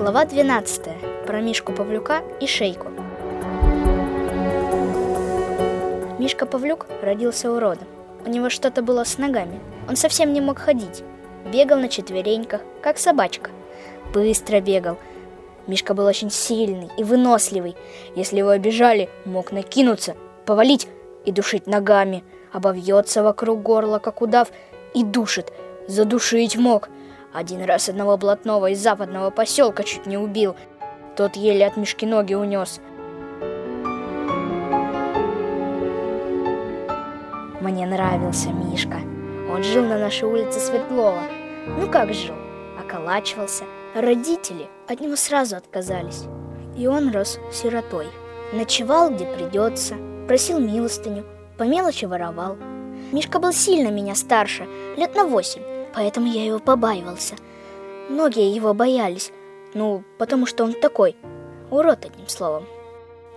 Глава 12. Про Мишку Павлюка и Шейку. Мишка Павлюк родился уродом. У него что-то было с ногами. Он совсем не мог ходить. Бегал на четвереньках, как собачка. Быстро бегал. Мишка был очень сильный и выносливый. Если его обижали, мог накинуться, повалить и душить ногами. Обовьется вокруг горла, как удав, и душит. Задушить мог – один раз одного блатного из западного поселка чуть не убил. Тот еле от мешки ноги унес. Мне нравился Мишка. Он жил на нашей улице Светлова. Ну как жил? Околачивался. Родители от него сразу отказались. И он рос сиротой. Ночевал, где придется, просил милостыню, по мелочи воровал. Мишка был сильно меня старше, лет на восемь поэтому я его побаивался. Многие его боялись, ну, потому что он такой, урод одним словом.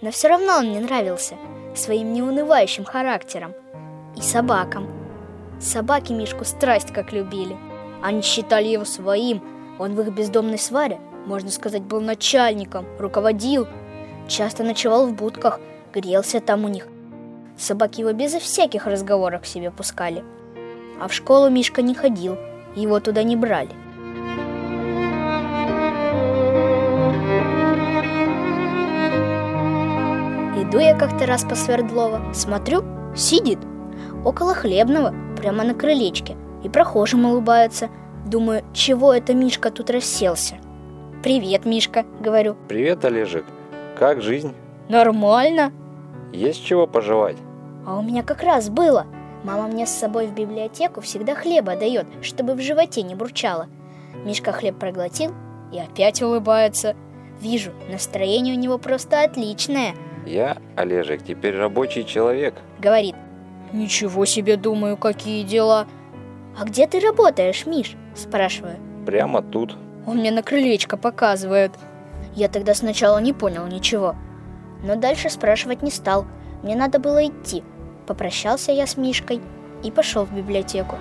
Но все равно он мне нравился своим неунывающим характером и собакам. Собаки Мишку страсть как любили. Они считали его своим, он в их бездомной сваре, можно сказать, был начальником, руководил. Часто ночевал в будках, грелся там у них. Собаки его безо всяких разговоров к себе пускали – а в школу Мишка не ходил, его туда не брали. Иду я как-то раз по Свердлова, смотрю, сидит около хлебного, прямо на крылечке, и прохожим улыбается. Думаю, чего это Мишка тут расселся? «Привет, Мишка», — говорю. «Привет, Олежек. Как жизнь?» «Нормально». «Есть чего пожевать?» «А у меня как раз было. Мама мне с собой в библиотеку всегда хлеба дает, чтобы в животе не бурчало. Мишка хлеб проглотил и опять улыбается. Вижу, настроение у него просто отличное. Я, Олежек, теперь рабочий человек. Говорит. Ничего себе, думаю, какие дела. А где ты работаешь, Миш? Спрашиваю. Прямо тут. Он мне на крылечко показывает. Я тогда сначала не понял ничего. Но дальше спрашивать не стал. Мне надо было идти. Попрощался я с Мишкой и пошел в библиотеку.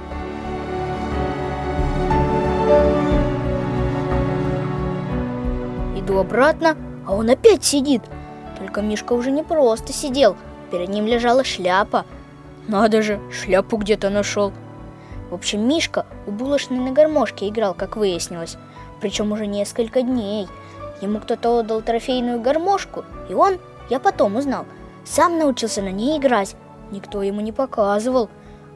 Иду обратно, а он опять сидит. Только Мишка уже не просто сидел, перед ним лежала шляпа. Надо же, шляпу где-то нашел. В общем, Мишка у булочной на гармошке играл, как выяснилось. Причем уже несколько дней. Ему кто-то отдал трофейную гармошку, и он, я потом узнал, сам научился на ней играть. Никто ему не показывал.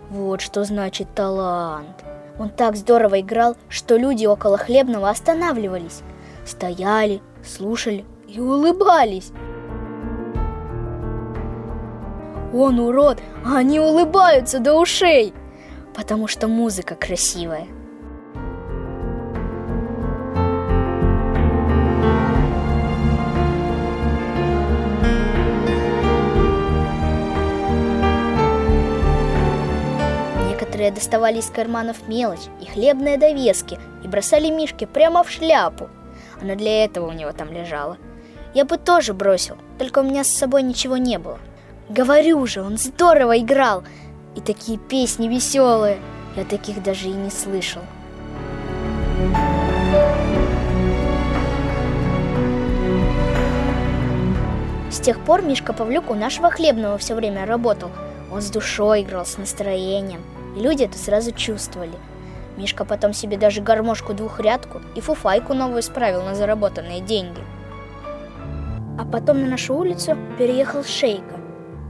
Вот что значит талант. Он так здорово играл, что люди около хлебного останавливались. Стояли, слушали и улыбались. Он урод, а они улыбаются до ушей, потому что музыка красивая. Некоторые доставали из карманов мелочь и хлебные довески и бросали Мишке прямо в шляпу. Она для этого у него там лежала. Я бы тоже бросил, только у меня с собой ничего не было. Говорю же, он здорово играл. И такие песни веселые. Я таких даже и не слышал. С тех пор Мишка Павлюк у нашего хлебного все время работал. Он с душой играл, с настроением и люди это сразу чувствовали. Мишка потом себе даже гармошку двухрядку и фуфайку новую справил на заработанные деньги. А потом на нашу улицу переехал Шейка.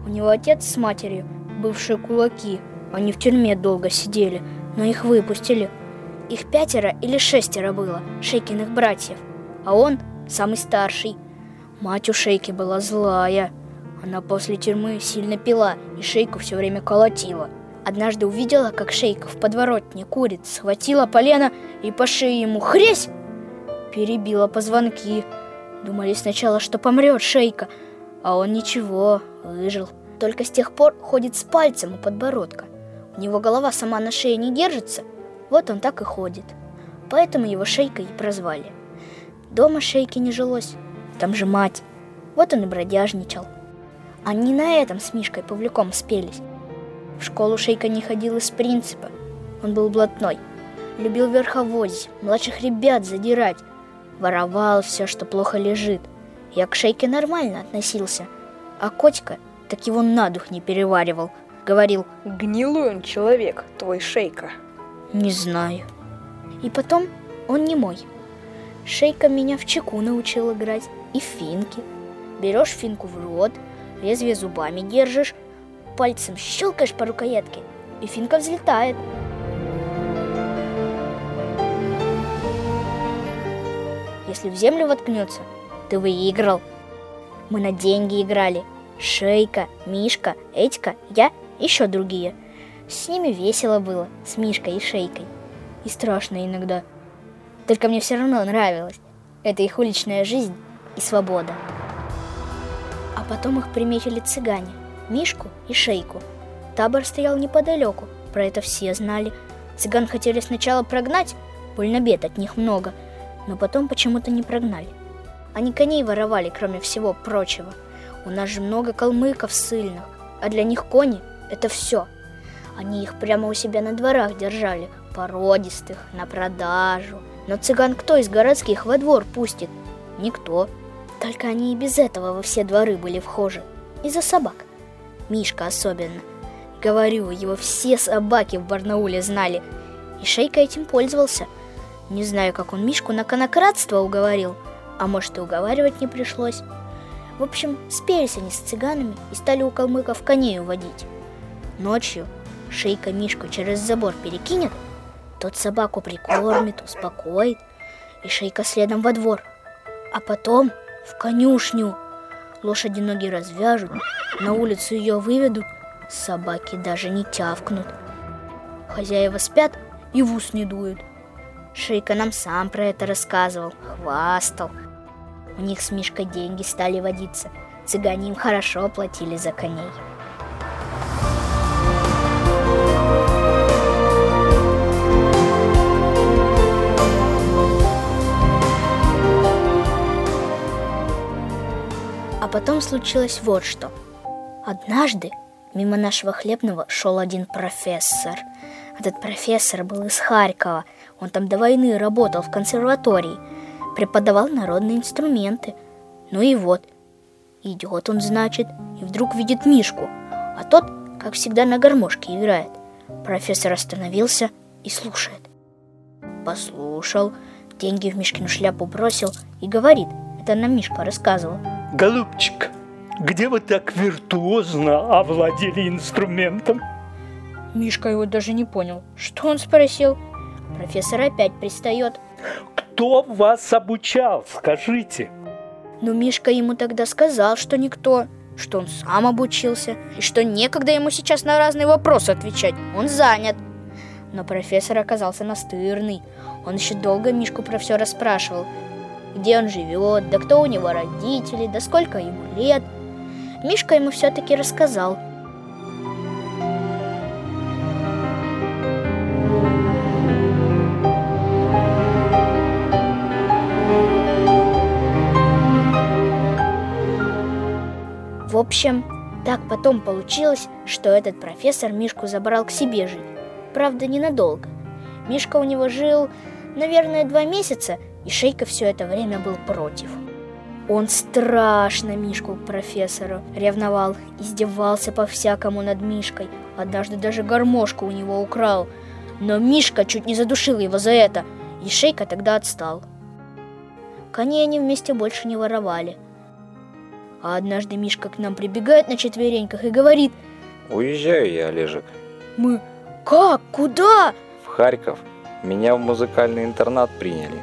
У него отец с матерью, бывшие кулаки. Они в тюрьме долго сидели, но их выпустили. Их пятеро или шестеро было, Шейкиных братьев. А он самый старший. Мать у Шейки была злая. Она после тюрьмы сильно пила и Шейку все время колотила – Однажды увидела, как Шейка в подворотне курит, схватила полено и по шее ему хресь! Перебила позвонки. Думали сначала, что помрет Шейка, а он ничего, выжил. Только с тех пор ходит с пальцем у подбородка. У него голова сама на шее не держится, вот он так и ходит. Поэтому его Шейкой и прозвали. Дома Шейки не жилось, там же мать. Вот он и бродяжничал. Они на этом с Мишкой Павлюком спелись. В школу Шейка не ходил из принципа. Он был блатной. Любил верховодить, младших ребят задирать. Воровал все, что плохо лежит. Я к шейке нормально относился. А Котька так его на дух не переваривал. Говорил, Гнилой он человек, твой шейка. не знаю. И потом он не мой. Шейка меня в чеку научил играть и финки. Берешь финку в рот, лезвие зубами держишь, пальцем щелкаешь по рукоятке, и финка взлетает. Если в землю воткнется, ты выиграл. Мы на деньги играли. Шейка, Мишка, Этька, я, еще другие. С ними весело было, с Мишкой и Шейкой. И страшно иногда. Только мне все равно нравилось. Это их уличная жизнь и свобода. А потом их приметили цыгане, Мишку и Шейку. Табор стоял неподалеку, про это все знали. Цыган хотели сначала прогнать, больно бед от них много, но потом почему-то не прогнали. Они коней воровали, кроме всего прочего. У нас же много калмыков ссыльных, а для них кони – это все. Они их прямо у себя на дворах держали, породистых, на продажу. Но цыган кто из городских во двор пустит? Никто. Только они и без этого во все дворы были вхожи. Из-за собак. Мишка особенно. Говорю, его все собаки в Барнауле знали. И Шейка этим пользовался. Не знаю, как он Мишку на конократство уговорил, а может и уговаривать не пришлось. В общем, спелись они с цыганами и стали у калмыков коней уводить. Ночью Шейка Мишку через забор перекинет, тот собаку прикормит, успокоит, и Шейка следом во двор. А потом в конюшню. Лошади ноги развяжут, на улицу ее выведут, собаки даже не тявкнут. Хозяева спят и в ус не дуют. Шейка нам сам про это рассказывал, хвастал. У них с Мишкой деньги стали водиться. Цыгане им хорошо платили за коней. А потом случилось вот что. Однажды мимо нашего хлебного шел один профессор. Этот профессор был из Харькова. Он там до войны работал в консерватории. Преподавал народные инструменты. Ну и вот. Идет он, значит, и вдруг видит Мишку. А тот, как всегда, на гармошке играет. Профессор остановился и слушает. Послушал, деньги в Мишкину шляпу бросил и говорит, это нам Мишка рассказывал. Голубчик, где вы так виртуозно овладели инструментом? Мишка его даже не понял. Что он спросил? Профессор опять пристает. Кто вас обучал, скажите? Но Мишка ему тогда сказал, что никто, что он сам обучился, и что некогда ему сейчас на разные вопросы отвечать. Он занят. Но профессор оказался настырный. Он еще долго Мишку про все расспрашивал. Где он живет, да кто у него родители, да сколько ему лет. Мишка ему все-таки рассказал. В общем, так потом получилось, что этот профессор Мишку забрал к себе жить. Правда, ненадолго. Мишка у него жил, наверное, два месяца, и Шейка все это время был против. Он страшно Мишку профессору ревновал, издевался по-всякому над Мишкой. Однажды даже гармошку у него украл. Но Мишка чуть не задушил его за это, и Шейка тогда отстал. Коней они вместе больше не воровали. А однажды Мишка к нам прибегает на четвереньках и говорит, Уезжаю я, Олежек, мы «Как? Куда?» в Харьков. Меня в музыкальный интернат приняли.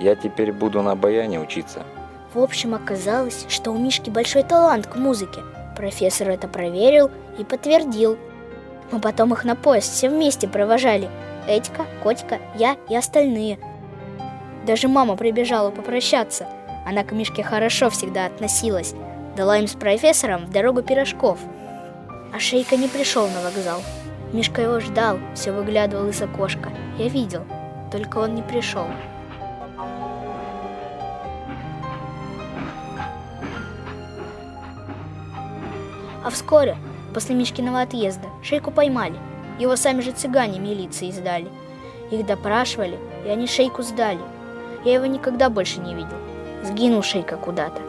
Я теперь буду на баяне учиться. В общем, оказалось, что у Мишки большой талант к музыке. Профессор это проверил и подтвердил. Мы потом их на поезд все вместе провожали. Этька, Котька, я и остальные. Даже мама прибежала попрощаться. Она к Мишке хорошо всегда относилась. Дала им с профессором в дорогу пирожков. А Шейка не пришел на вокзал. Мишка его ждал, все выглядывал из окошка. Я видел, только он не пришел. А вскоре, после Мишкиного отъезда, Шейку поймали. Его сами же цыгане милиции сдали. Их допрашивали, и они Шейку сдали. Я его никогда больше не видел. Сгинул Шейка куда-то.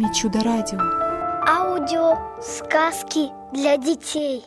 Вами Чудо Радио. Аудио сказки для детей.